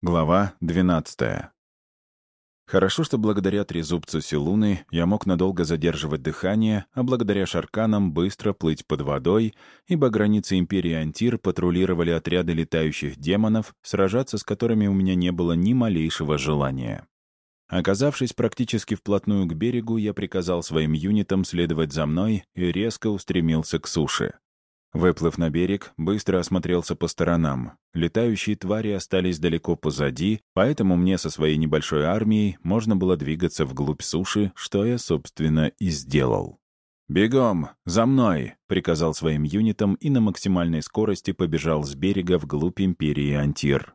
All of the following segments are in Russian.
Глава 12. Хорошо, что благодаря трезубцу Силуны я мог надолго задерживать дыхание, а благодаря шарканам быстро плыть под водой, ибо границы Империи Антир патрулировали отряды летающих демонов, сражаться с которыми у меня не было ни малейшего желания. Оказавшись практически вплотную к берегу, я приказал своим юнитам следовать за мной и резко устремился к суше. Выплыв на берег, быстро осмотрелся по сторонам. Летающие твари остались далеко позади, поэтому мне со своей небольшой армией можно было двигаться вглубь суши, что я, собственно, и сделал. «Бегом! За мной!» — приказал своим юнитам и на максимальной скорости побежал с берега вглубь империи Антир.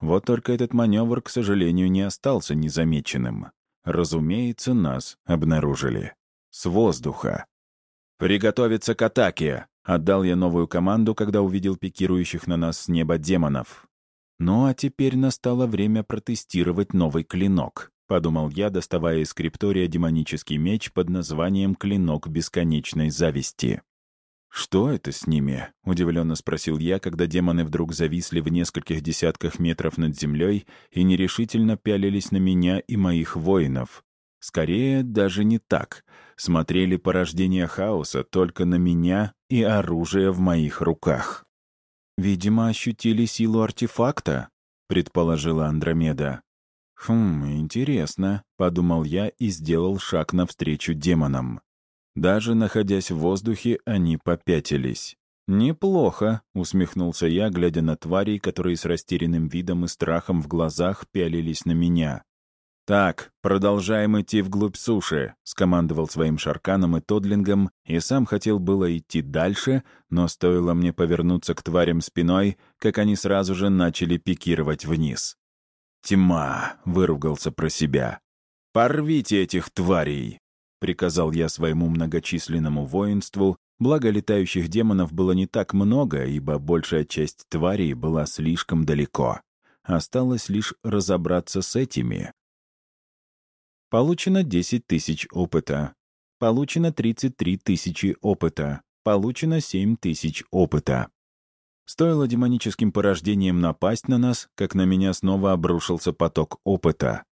Вот только этот маневр, к сожалению, не остался незамеченным. Разумеется, нас обнаружили. С воздуха. «Приготовиться к атаке!» Отдал я новую команду, когда увидел пикирующих на нас с неба демонов. Ну а теперь настало время протестировать новый клинок, подумал я, доставая из скриптория демонический меч под названием «Клинок бесконечной зависти». «Что это с ними?» — удивленно спросил я, когда демоны вдруг зависли в нескольких десятках метров над землей и нерешительно пялились на меня и моих воинов. Скорее, даже не так. Смотрели порождение хаоса только на меня и оружие в моих руках. «Видимо, ощутили силу артефакта», — предположила Андромеда. «Хм, интересно», — подумал я и сделал шаг навстречу демонам. Даже находясь в воздухе, они попятились. «Неплохо», — усмехнулся я, глядя на тварей, которые с растерянным видом и страхом в глазах пялились на меня. «Так, продолжаем идти вглубь суши», — скомандовал своим шарканом и тодлингом, и сам хотел было идти дальше, но стоило мне повернуться к тварям спиной, как они сразу же начали пикировать вниз. «Тьма!» — выругался про себя. «Порвите этих тварей!» — приказал я своему многочисленному воинству, благо летающих демонов было не так много, ибо большая часть тварей была слишком далеко. Осталось лишь разобраться с этими. Получено 10 тысяч опыта. Получено 33 тысячи опыта. Получено 7 тысяч опыта. Стоило демоническим порождением напасть на нас, как на меня снова обрушился поток опыта.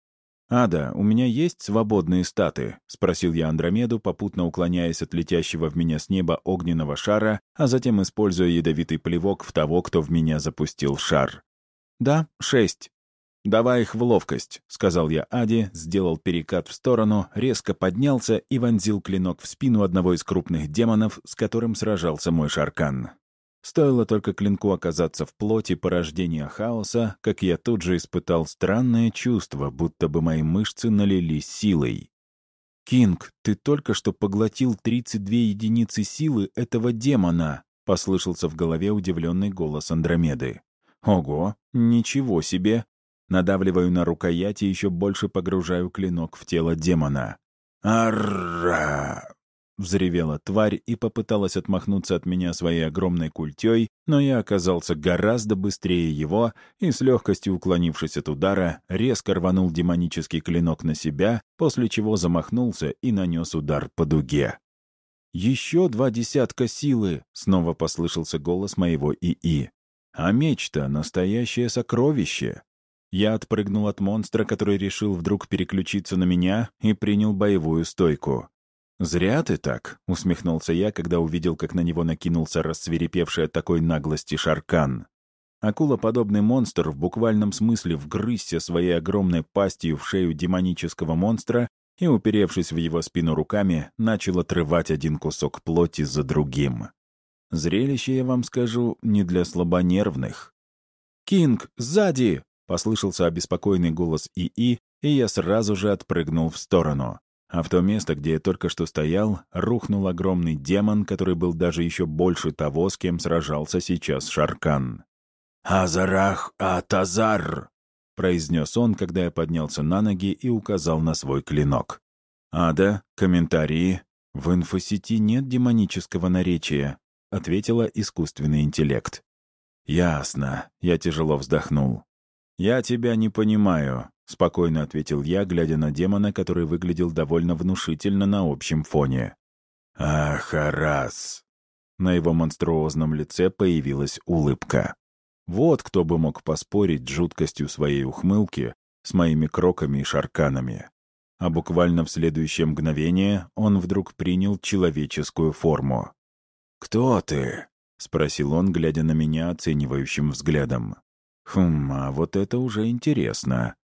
«Ада, у меня есть свободные статы?» — спросил я Андромеду, попутно уклоняясь от летящего в меня с неба огненного шара, а затем используя ядовитый плевок в того, кто в меня запустил шар. «Да, шесть. «Давай их в ловкость», — сказал я Аде, сделал перекат в сторону, резко поднялся и вонзил клинок в спину одного из крупных демонов, с которым сражался мой шаркан. Стоило только клинку оказаться в плоти порождения хаоса, как я тут же испытал странное чувство, будто бы мои мышцы налились силой. «Кинг, ты только что поглотил 32 единицы силы этого демона», — послышался в голове удивленный голос Андромеды. «Ого, ничего себе! Надавливаю на рукоять и еще больше погружаю клинок в тело демона. «Арра!» — взревела тварь и попыталась отмахнуться от меня своей огромной культей, но я оказался гораздо быстрее его и, с легкостью уклонившись от удара, резко рванул демонический клинок на себя, после чего замахнулся и нанес удар по дуге. «Еще два десятка силы!» — снова послышался голос моего ИИ. «А меч-то настоящее сокровище!» Я отпрыгнул от монстра, который решил вдруг переключиться на меня, и принял боевую стойку. «Зря ты так», — усмехнулся я, когда увидел, как на него накинулся рассверепевший от такой наглости Шаркан. Акулоподобный монстр в буквальном смысле вгрызся своей огромной пастью в шею демонического монстра и, уперевшись в его спину руками, начал отрывать один кусок плоти за другим. Зрелище, я вам скажу, не для слабонервных. «Кинг, сзади!» Послышался обеспокоенный голос ИИ, и я сразу же отпрыгнул в сторону. А в то место, где я только что стоял, рухнул огромный демон, который был даже еще больше того, с кем сражался сейчас Шаркан. «Азарах Атазар!» — произнес он, когда я поднялся на ноги и указал на свой клинок. «Ада, комментарии. В инфосети нет демонического наречия», — ответила искусственный интеллект. «Ясно», — я тяжело вздохнул. «Я тебя не понимаю», — спокойно ответил я, глядя на демона, который выглядел довольно внушительно на общем фоне. «Ах, раз!» На его монструозном лице появилась улыбка. Вот кто бы мог поспорить с жуткостью своей ухмылки с моими кроками и шарканами. А буквально в следующее мгновение он вдруг принял человеческую форму. «Кто ты?» — спросил он, глядя на меня оценивающим взглядом. «Хм, а вот это уже интересно.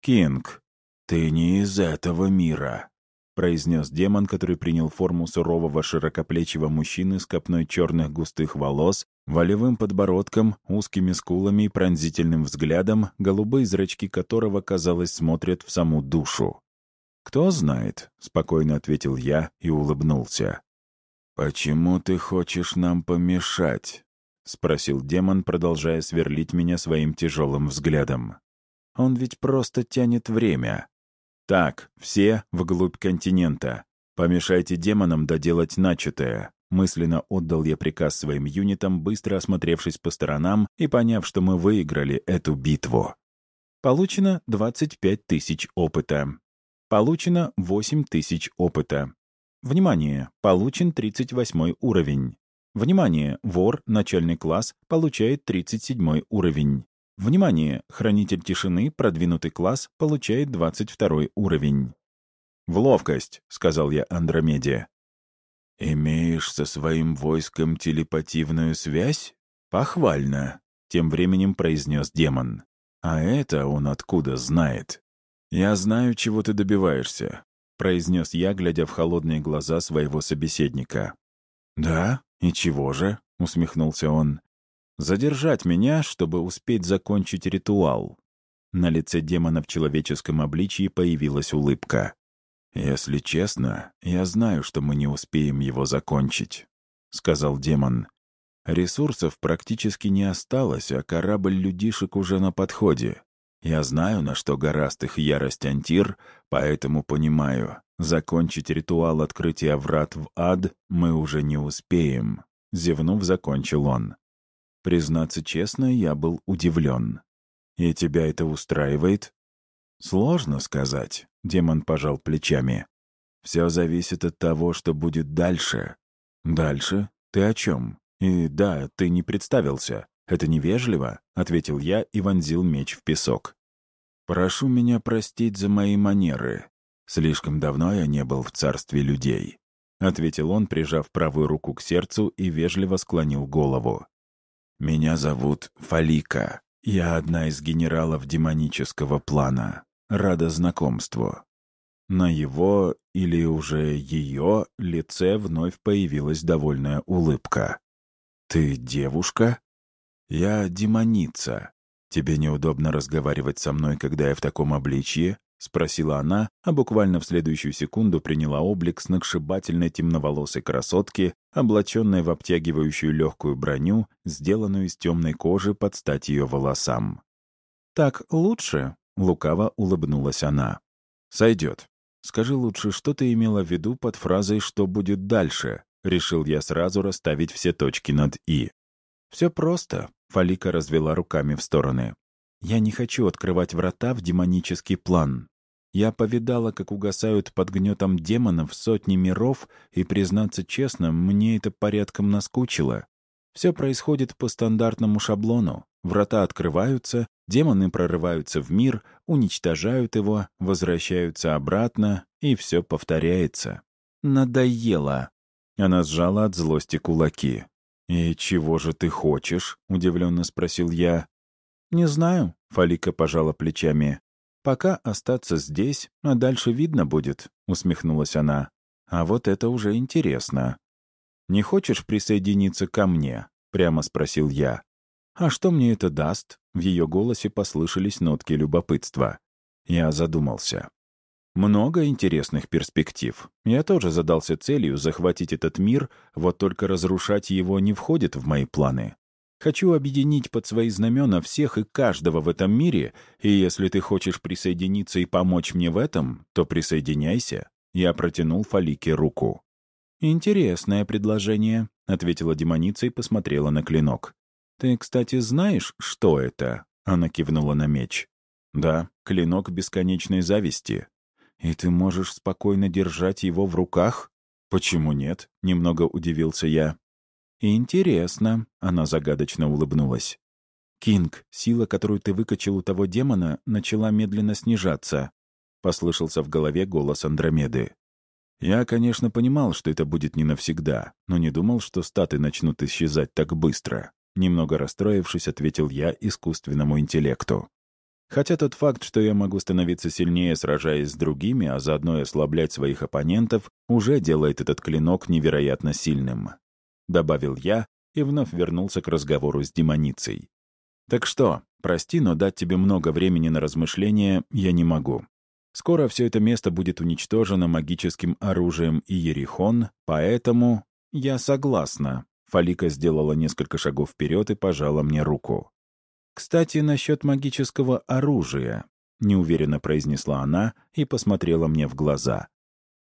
Кинг, ты не из этого мира», — произнес демон, который принял форму сурового широкоплечего мужчины с копной черных густых волос, волевым подбородком, узкими скулами и пронзительным взглядом, голубые зрачки которого, казалось, смотрят в саму душу. «Кто знает», — спокойно ответил я и улыбнулся. «Почему ты хочешь нам помешать?» — спросил демон, продолжая сверлить меня своим тяжелым взглядом. «Он ведь просто тянет время. Так, все вглубь континента. Помешайте демонам доделать начатое. Мысленно отдал я приказ своим юнитам, быстро осмотревшись по сторонам и поняв, что мы выиграли эту битву. Получено 25 тысяч опыта. Получено 8 тысяч опыта. Внимание! Получен 38 уровень. Внимание! Вор, начальный класс, получает 37 уровень. Внимание! Хранитель тишины, продвинутый класс, получает 22 уровень. «В ловкость», — сказал я Андромеде. «Имеешь со своим войском телепативную связь? Похвально», — тем временем произнес демон. «А это он откуда знает?» «Я знаю, чего ты добиваешься», — произнес я, глядя в холодные глаза своего собеседника. «Да? И чего же?» — усмехнулся он. Задержать меня, чтобы успеть закончить ритуал. На лице демона в человеческом обличии появилась улыбка. «Если честно, я знаю, что мы не успеем его закончить», — сказал демон. «Ресурсов практически не осталось, а корабль людишек уже на подходе. Я знаю, на что гораст их ярость Антир, поэтому понимаю, закончить ритуал открытия врат в ад мы уже не успеем», — зевнув, закончил он. Признаться честно, я был удивлен. «И тебя это устраивает?» «Сложно сказать», — демон пожал плечами. «Все зависит от того, что будет дальше». «Дальше? Ты о чем?» «И да, ты не представился. Это невежливо», — ответил я и вонзил меч в песок. «Прошу меня простить за мои манеры. Слишком давно я не был в царстве людей», — ответил он, прижав правую руку к сердцу и вежливо склонил голову. «Меня зовут Фалика. Я одна из генералов демонического плана. Рада знакомству». На его или уже ее лице вновь появилась довольная улыбка. «Ты девушка?» «Я демоница. Тебе неудобно разговаривать со мной, когда я в таком обличье?» — спросила она, а буквально в следующую секунду приняла облик сногсшибательной темноволосой красотки, облаченной в обтягивающую легкую броню, сделанную из темной кожи под стать ее волосам. «Так лучше?» — лукаво улыбнулась она. «Сойдет. Скажи лучше, что ты имела в виду под фразой «что будет дальше»?» Решил я сразу расставить все точки над «и». «Все просто», — Фалика развела руками в стороны. «Я не хочу открывать врата в демонический план. Я повидала, как угасают под гнетом демонов сотни миров, и, признаться честно, мне это порядком наскучило. Все происходит по стандартному шаблону. Врата открываются, демоны прорываются в мир, уничтожают его, возвращаются обратно, и все повторяется. Надоело. Она сжала от злости кулаки. «И чего же ты хочешь?» — удивленно спросил я. «Не знаю», — Фалика пожала плечами. «Пока остаться здесь, а дальше видно будет», — усмехнулась она. «А вот это уже интересно». «Не хочешь присоединиться ко мне?» — прямо спросил я. «А что мне это даст?» В ее голосе послышались нотки любопытства. Я задумался. Много интересных перспектив. Я тоже задался целью захватить этот мир, вот только разрушать его не входит в мои планы. Хочу объединить под свои знамена всех и каждого в этом мире, и если ты хочешь присоединиться и помочь мне в этом, то присоединяйся». Я протянул Фалике руку. «Интересное предложение», — ответила демоница и посмотрела на клинок. «Ты, кстати, знаешь, что это?» — она кивнула на меч. «Да, клинок бесконечной зависти. И ты можешь спокойно держать его в руках?» «Почему нет?» — немного удивился я. «Интересно», — она загадочно улыбнулась. «Кинг, сила, которую ты выкачал у того демона, начала медленно снижаться», — послышался в голове голос Андромеды. Я, конечно, понимал, что это будет не навсегда, но не думал, что статы начнут исчезать так быстро. Немного расстроившись, ответил я искусственному интеллекту. Хотя тот факт, что я могу становиться сильнее, сражаясь с другими, а заодно и ослаблять своих оппонентов, уже делает этот клинок невероятно сильным. Добавил я и вновь вернулся к разговору с демоницей. «Так что, прости, но дать тебе много времени на размышления я не могу. Скоро все это место будет уничтожено магическим оружием Иерихон, поэтому я согласна». Фалика сделала несколько шагов вперед и пожала мне руку. «Кстати, насчет магического оружия», — неуверенно произнесла она и посмотрела мне в глаза.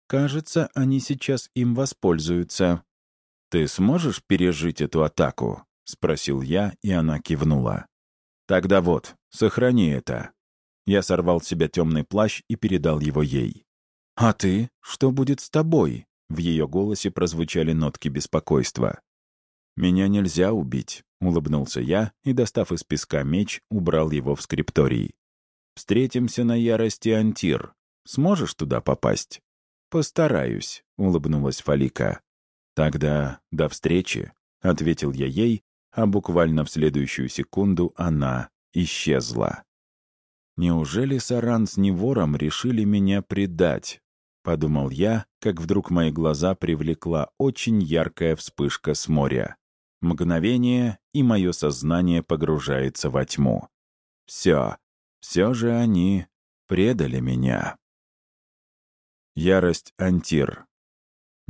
«Кажется, они сейчас им воспользуются». «Ты сможешь пережить эту атаку?» — спросил я, и она кивнула. «Тогда вот, сохрани это». Я сорвал с себя темный плащ и передал его ей. «А ты? Что будет с тобой?» В ее голосе прозвучали нотки беспокойства. «Меня нельзя убить», — улыбнулся я и, достав из песка меч, убрал его в скрипторий. «Встретимся на ярости Антир. Сможешь туда попасть?» «Постараюсь», — улыбнулась Фалика. «Тогда до встречи», — ответил я ей, а буквально в следующую секунду она исчезла. «Неужели Саран с Невором решили меня предать?» — подумал я, как вдруг мои глаза привлекла очень яркая вспышка с моря. Мгновение, и мое сознание погружается во тьму. Все, все же они предали меня. Ярость Антир.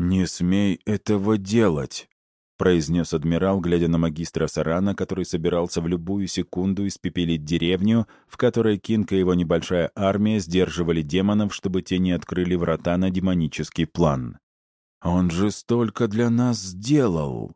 «Не смей этого делать!» — произнес адмирал, глядя на магистра Сарана, который собирался в любую секунду испепелить деревню, в которой Кинг и его небольшая армия сдерживали демонов, чтобы те не открыли врата на демонический план. «Он же столько для нас сделал!»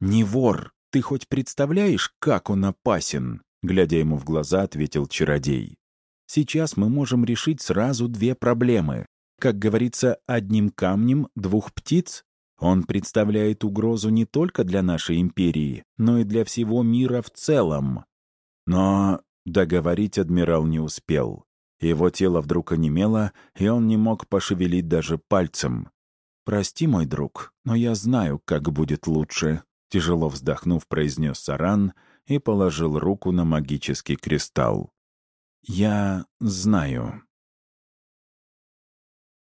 «Не вор! Ты хоть представляешь, как он опасен?» Глядя ему в глаза, ответил чародей. «Сейчас мы можем решить сразу две проблемы. Как говорится, одним камнем двух птиц. Он представляет угрозу не только для нашей империи, но и для всего мира в целом». Но договорить адмирал не успел. Его тело вдруг онемело, и он не мог пошевелить даже пальцем. «Прости, мой друг, но я знаю, как будет лучше», Тяжело вздохнув, произнес Саран и положил руку на магический кристалл. «Я знаю».